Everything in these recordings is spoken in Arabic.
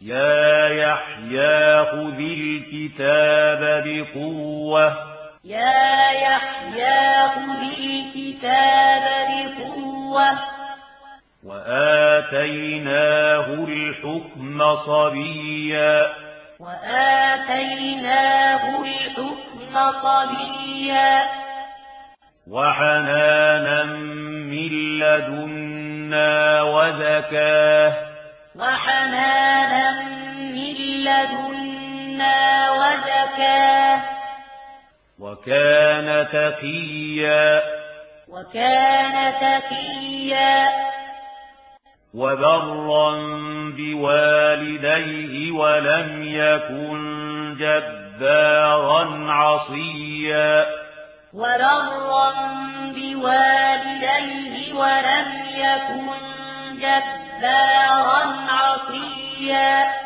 يا يحيى خذ الكتاب بقوة. يا يحيى خذ الكتاب بقوة. وآتيناه الحكم صبيا. وآتيناه الحكم صبيا. وحنانا من لدنا وزكاة. وحنانا وكان تقيا. وكان تقيا. وبرا بوالديه ولم يكن جبارا عصيا. وبرا بوالديه ولم يكن جبارا عصيا.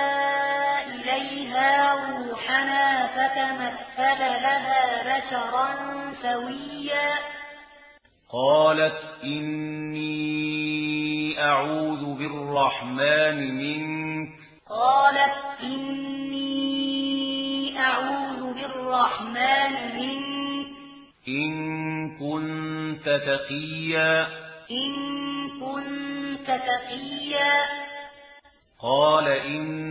لها بشرا سويا. قالت إني أعوذ بالرحمن منك. قالت إني أعوذ بالرحمن منك. إن كنت تقيا. إن كنت تقيا. قال إن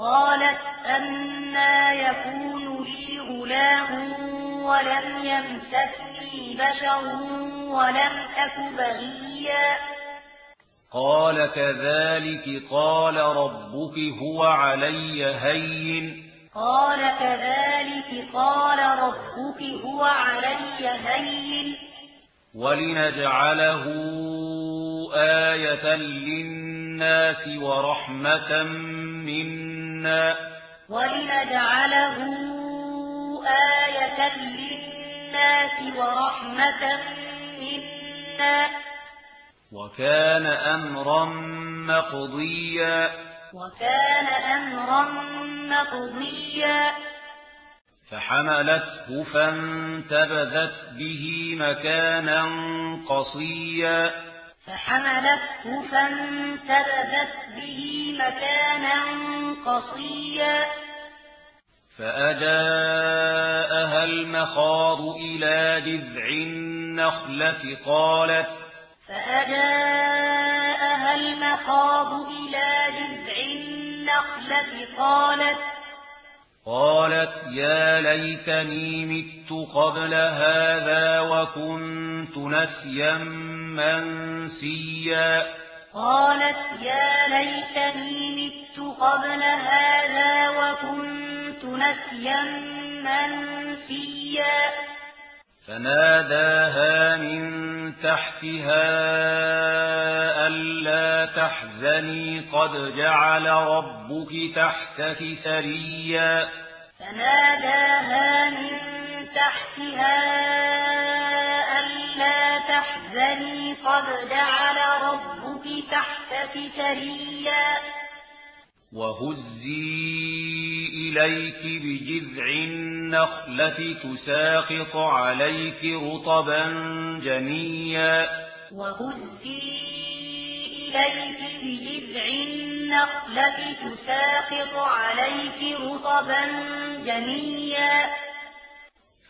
قالت أما يكون لي له ولم يمسكني بشر ولم أك بغيا. قال كذلك قال ربك هو علي هين. قال كذلك قال ربك هو علي هين. ولنجعله آية للناس ورحمة منا. للناس ولنجعله آية للناس ورحمة منا. وكان أمرا مقضيا. وكان أمرا مقضيا. فحملته فانتبذت به مكانا قصيا. فحملته فانتبذت به مكانا قصيا. فأجاءها المخاض إلى جذع النخلة قالت فأجاءها المخاض إلى جذع النخلة قالت قالت يا ليتني ميت قبل هذا وكنت نسيا منسيا. قالت يا ليتني ميت قبل هذا وكنت نسيا منسيا. فناداها من تحتها ألا تحزني قد جعل ربك تحتك سريا فناداها من تحتها ألا تحزني قد جعل ربك تحتك سريا. فناداها من تحتها ألا تحزني قد جعل ربك تحتك سريا. وهزي إليك بجذع النخلة تساقط عليك رطبا جنيا. وهزي إليك بجذع النَّقْلَةِ تساقط عليك رطبا جنيا.